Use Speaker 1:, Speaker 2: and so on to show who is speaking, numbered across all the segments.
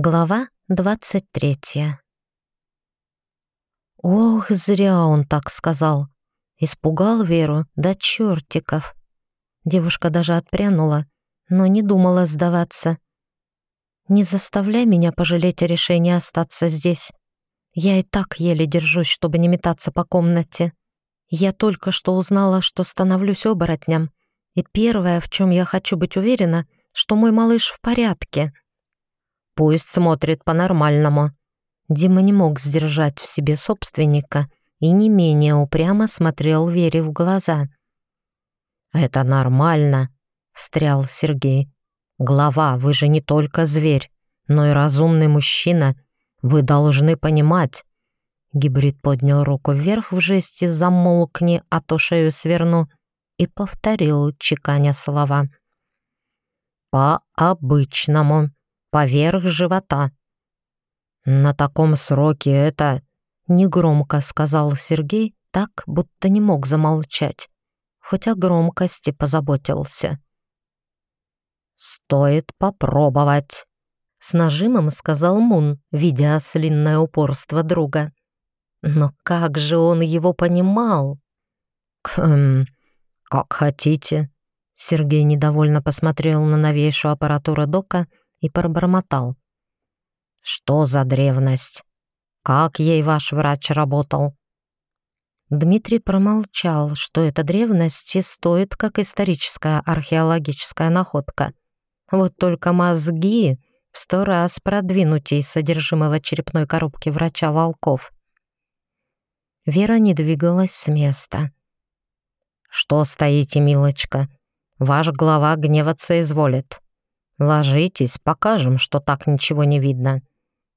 Speaker 1: Глава двадцать третья. Ох, зря он так сказал. Испугал Веру до чертиков. Девушка даже отпрянула, но не думала сдаваться. «Не заставляй меня пожалеть о решении остаться здесь. Я и так еле держусь, чтобы не метаться по комнате. Я только что узнала, что становлюсь оборотнем, и первое, в чем я хочу быть уверена, что мой малыш в порядке». Пусть смотрит по-нормальному. Дима не мог сдержать в себе собственника и не менее упрямо смотрел Вере в глаза. «Это нормально», — встрял Сергей. «Глава, вы же не только зверь, но и разумный мужчина. Вы должны понимать». Гибрид поднял руку вверх в жесте «замолкни, а то шею сверну» и повторил, чеканя слова. «По-обычному» поверх живота. «На таком сроке это...» — негромко сказал Сергей, так, будто не мог замолчать, хоть о громкости позаботился. «Стоит попробовать», — с нажимом сказал Мун, видя ослинное упорство друга. Но как же он его понимал? «Хм, как хотите», — Сергей недовольно посмотрел на новейшую аппаратуру Дока и пробормотал. «Что за древность? Как ей ваш врач работал?» Дмитрий промолчал, что эта древность и стоит как историческая археологическая находка. Вот только мозги в сто раз продвинутей содержимого черепной коробки врача Волков. Вера не двигалась с места. «Что стоите, милочка? Ваш глава гневаться изволит. «Ложитесь, покажем, что так ничего не видно».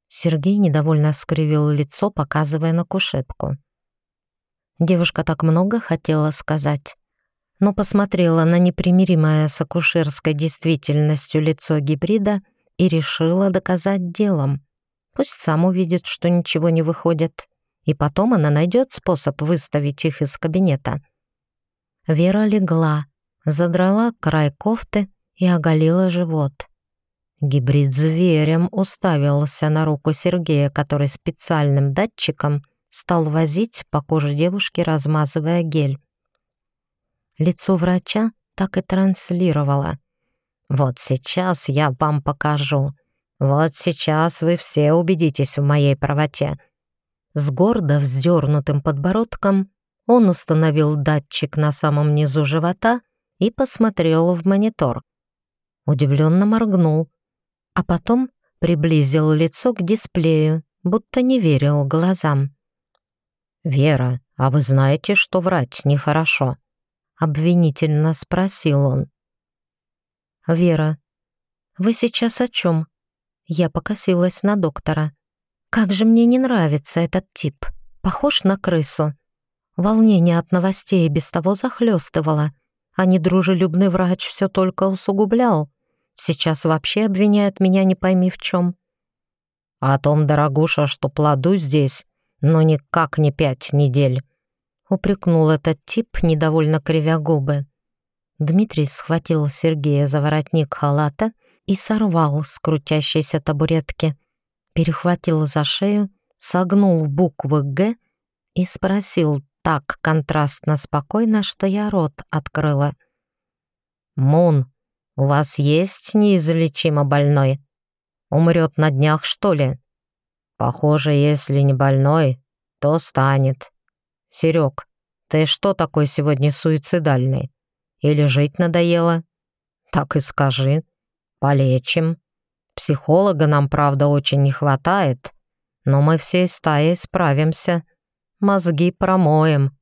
Speaker 1: Сергей недовольно скривил лицо, показывая на кушетку. Девушка так много хотела сказать, но посмотрела на непримиримое с акушерской действительностью лицо гибрида и решила доказать делом. Пусть сам увидит, что ничего не выходит, и потом она найдет способ выставить их из кабинета. Вера легла, задрала край кофты и оголила живот. Гибрид зверем уставился на руку Сергея, который специальным датчиком стал возить по коже девушки, размазывая гель. Лицо врача так и транслировало. «Вот сейчас я вам покажу. Вот сейчас вы все убедитесь в моей правоте». С гордо вздернутым подбородком он установил датчик на самом низу живота и посмотрел в монитор удивленно моргнул, а потом приблизил лицо к дисплею, будто не верил глазам. «Вера, а вы знаете, что врать нехорошо?» — обвинительно спросил он. «Вера, вы сейчас о чем?» Я покосилась на доктора. «Как же мне не нравится этот тип. Похож на крысу. Волнение от новостей без того захлестывало а недружелюбный врач все только усугублял. Сейчас вообще обвиняет меня не пойми в чем. О том, дорогуша, что плоду здесь, но никак не пять недель. Упрекнул этот тип, недовольно кривя губы. Дмитрий схватил Сергея за воротник халата и сорвал с крутящейся табуретки. Перехватил за шею, согнул буквы «Г» и спросил так контрастно спокойно, что я рот открыла. «Мун, у вас есть неизлечимо больной? Умрет на днях, что ли?» «Похоже, если не больной, то станет. Серег, ты что такой сегодня суицидальный? Или жить надоело? Так и скажи. Полечим. Психолога нам, правда, очень не хватает, но мы всей стаей справимся мозги промоем.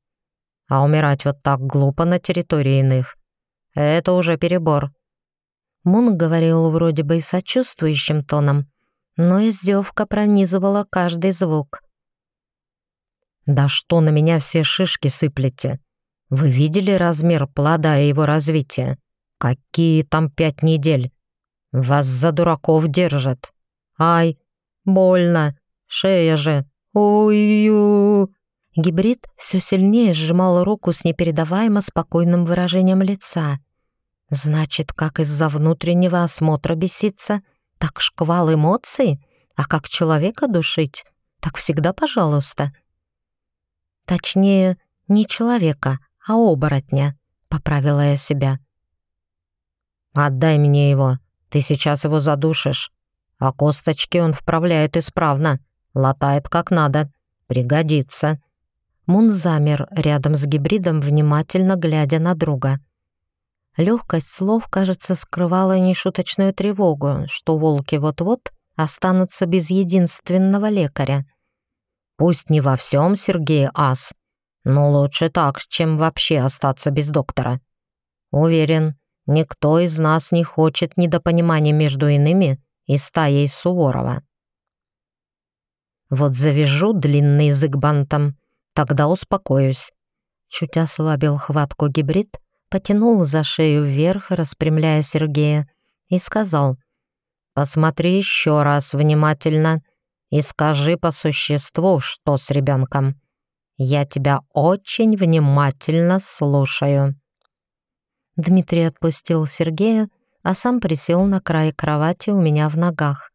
Speaker 1: А умирать вот так глупо на территории иных — это уже перебор. Мун говорил вроде бы и сочувствующим тоном, но издевка пронизывала каждый звук. «Да что на меня все шишки сыплете? Вы видели размер плода и его развитие? Какие там пять недель? Вас за дураков держат. Ай, больно, шея же. Ой-ю!» Гибрид все сильнее сжимал руку с непередаваемо спокойным выражением лица. Значит, как из-за внутреннего осмотра беситься, так шквал эмоций А как человека душить, так всегда пожалуйста. Точнее, не человека, а оборотня, поправила я себя.
Speaker 2: «Отдай мне его, ты сейчас его задушишь. А косточки он вправляет исправно, латает как надо, пригодится».
Speaker 1: Мун замер рядом с гибридом, внимательно глядя на друга. Легкость слов, кажется, скрывала нешуточную тревогу, что волки вот-вот останутся без единственного лекаря.
Speaker 2: Пусть не во всем Сергей ас, но лучше так, чем вообще остаться без доктора. Уверен, никто из нас не хочет недопонимания между иными и стаей Суворова. Вот завяжу длинный язык бантом, тогда успокоюсь.
Speaker 1: Чуть ослабил хватку гибрид, потянул за шею вверх, распрямляя Сергея, и сказал, «Посмотри еще раз внимательно и скажи по существу, что с ребенком. Я тебя очень внимательно слушаю». Дмитрий отпустил Сергея, а сам присел на край кровати у меня в ногах.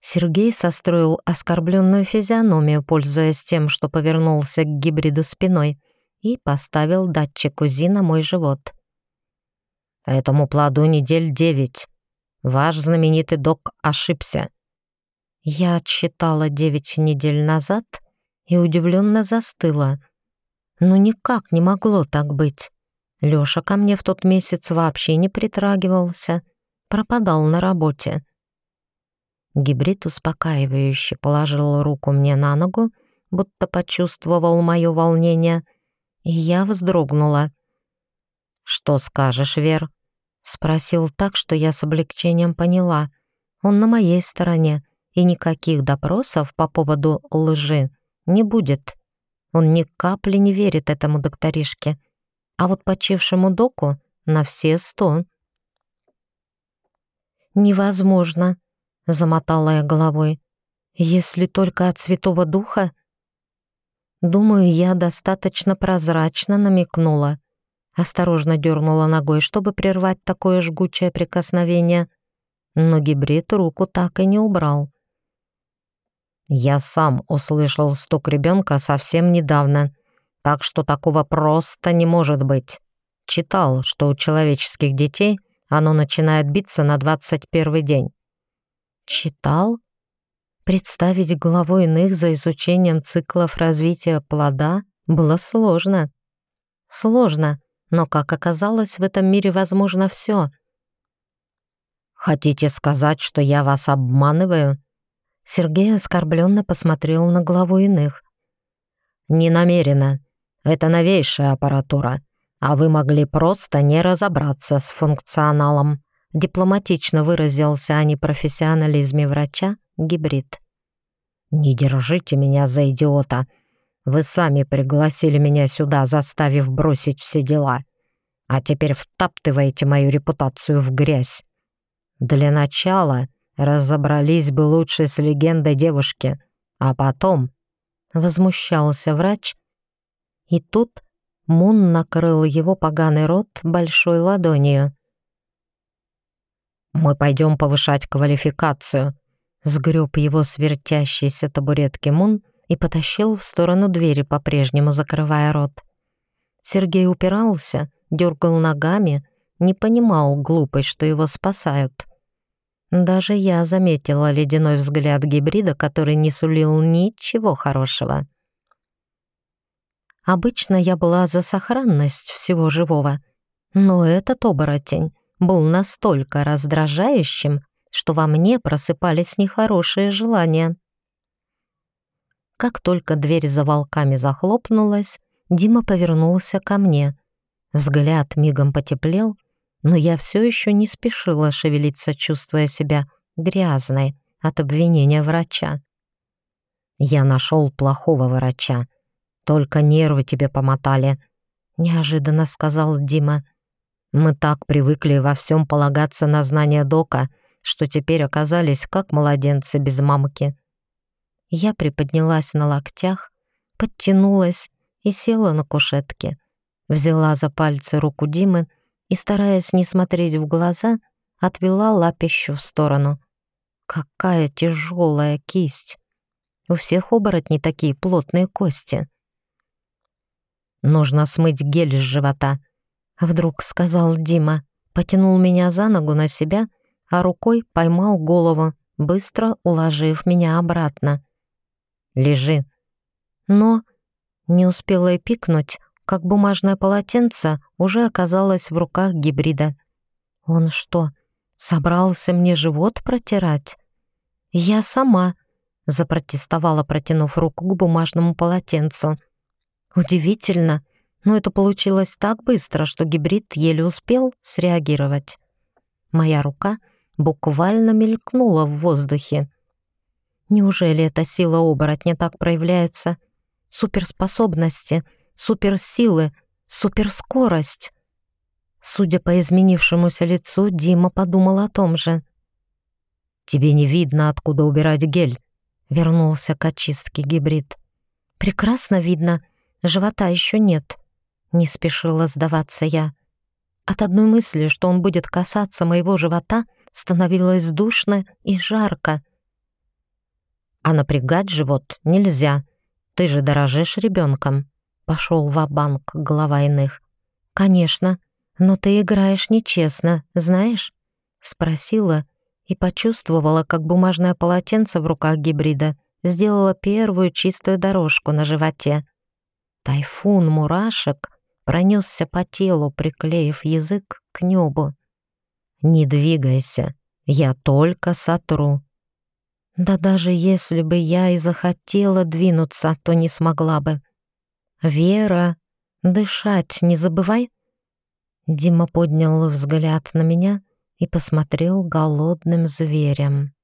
Speaker 1: Сергей состроил оскорбленную физиономию, пользуясь тем, что повернулся к гибриду спиной — и поставил датчик УЗИ на мой живот.
Speaker 2: «Этому плоду недель девять. Ваш знаменитый док ошибся».
Speaker 1: Я отсчитала девять недель назад и удивленно застыла. Ну никак не могло так быть. Лёша ко мне в тот месяц вообще не притрагивался, пропадал на работе. Гибрид успокаивающе положил руку мне на ногу, будто почувствовал мое волнение, я вздрогнула. «Что скажешь, Вер?» — спросил так, что я с облегчением поняла. Он на моей стороне, и никаких допросов по поводу лжи не будет. Он ни капли не верит этому докторишке, а вот почившему доку на все сто. «Невозможно», — замотала я головой. «Если только от Святого Духа...» Думаю, я достаточно прозрачно намекнула. Осторожно дернула ногой, чтобы прервать такое жгучее прикосновение, но гибрид руку так и не убрал.
Speaker 2: «Я сам услышал стук ребенка совсем недавно, так что такого просто не может быть. Читал, что у человеческих детей оно начинает биться на двадцать первый день».
Speaker 1: «Читал?» Представить главу иных за изучением циклов развития плода было сложно. Сложно, но, как оказалось, в этом мире возможно все.
Speaker 2: «Хотите сказать, что я вас обманываю?»
Speaker 1: Сергей оскорбленно посмотрел на главу иных.
Speaker 2: «Не намеренно. Это новейшая аппаратура, а вы могли просто не разобраться с функционалом»,
Speaker 1: дипломатично выразился о непрофессионализме врача гибрид.
Speaker 2: «Не держите меня за идиота. Вы сами пригласили меня сюда, заставив бросить все дела. А теперь втаптываете мою репутацию в грязь. Для начала разобрались бы лучше с легендой девушки, а потом...»
Speaker 1: Возмущался врач, и тут Мун накрыл его поганый рот большой ладонью.
Speaker 2: «Мы пойдем повышать квалификацию»,
Speaker 1: Сгреб его с табуретки Мун и потащил в сторону двери, по-прежнему закрывая рот. Сергей упирался, дергал ногами, не понимал глупость, что его спасают. Даже я заметила ледяной взгляд гибрида, который не сулил ничего хорошего. Обычно я была за сохранность всего живого, но этот оборотень был настолько раздражающим, что во мне просыпались нехорошие желания. Как только дверь за волками захлопнулась, Дима повернулся ко мне. Взгляд мигом потеплел, но я все еще не спешила шевелиться, чувствуя себя грязной от обвинения врача.
Speaker 2: «Я нашел плохого врача. Только нервы тебе помотали», — неожиданно сказал Дима. «Мы так привыкли во всем полагаться на знания Дока, — что теперь оказались как младенцы без мамки.
Speaker 1: Я приподнялась на локтях, подтянулась и села на кушетке. Взяла за пальцы руку Димы и, стараясь не смотреть в глаза, отвела лапищу в сторону. Какая тяжелая кисть! У всех оборотней такие плотные кости. «Нужно смыть гель с живота», — вдруг сказал Дима. Потянул меня за ногу на себя, а рукой поймал голову, быстро уложив меня обратно. «Лежи». Но не успела и пикнуть, как бумажное полотенце уже оказалось в руках гибрида. Он что, собрался мне живот протирать? Я сама запротестовала, протянув руку к бумажному полотенцу. Удивительно, но это получилось так быстро, что гибрид еле успел среагировать. Моя рука буквально мелькнула в воздухе. Неужели эта сила оборотня так проявляется? Суперспособности, суперсилы, суперскорость. Судя по изменившемуся лицу, Дима подумал о том же. «Тебе не видно, откуда убирать гель», — вернулся к очистке гибрид. «Прекрасно видно, живота еще нет», — не спешила сдаваться я. От одной мысли, что он будет касаться моего живота, становилось душно и жарко. «А напрягать живот нельзя. Ты же дорожишь ребенком», — пошел в банк глава иных. «Конечно, но ты играешь нечестно, знаешь?» — спросила и почувствовала, как бумажное полотенце в руках гибрида сделало первую чистую дорожку на животе. Тайфун мурашек пронесся по телу, приклеив язык к небу. «Не двигайся, я только сотру». Да даже если бы я и захотела двинуться, то не смогла бы. «Вера, дышать не забывай». Дима поднял взгляд на меня и посмотрел голодным зверем.